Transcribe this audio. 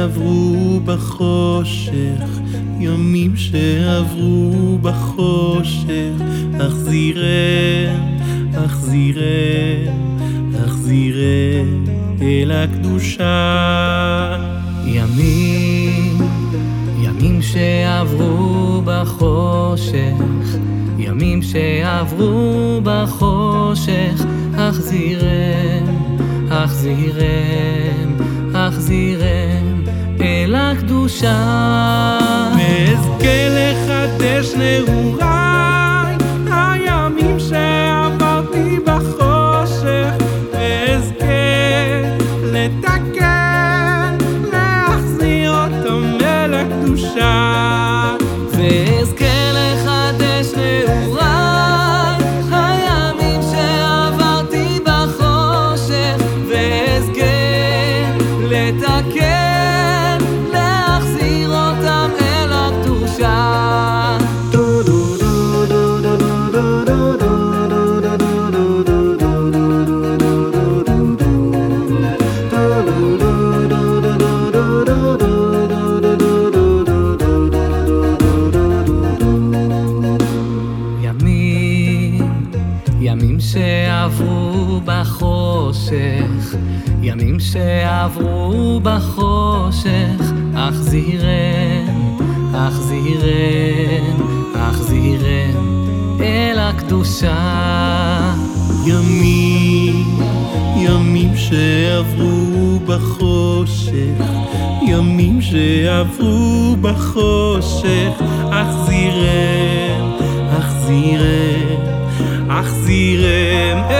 שעברו בחושך, ימים שעברו בחושך, אחזירם, אחזירם, אחזירם אל הקדושה. ימים, ימים שעברו בחושך, ימים שעברו בחושך, אחזירם, אחזירם, אחזירם אל הקדושה. ואזכה לחדש נעוריי, הימים שעברתי בחושך, ואזכה לתקן, להחזיר אותם אל הקדושה. לתקן, ימים שעברו בחושך, אחזירם, אחזירם, אחזירם אל הקדושה. ימים, ימים שעברו בחושך, ימים שעברו בחושך, אחזירם, אחזירם, אחזירם אל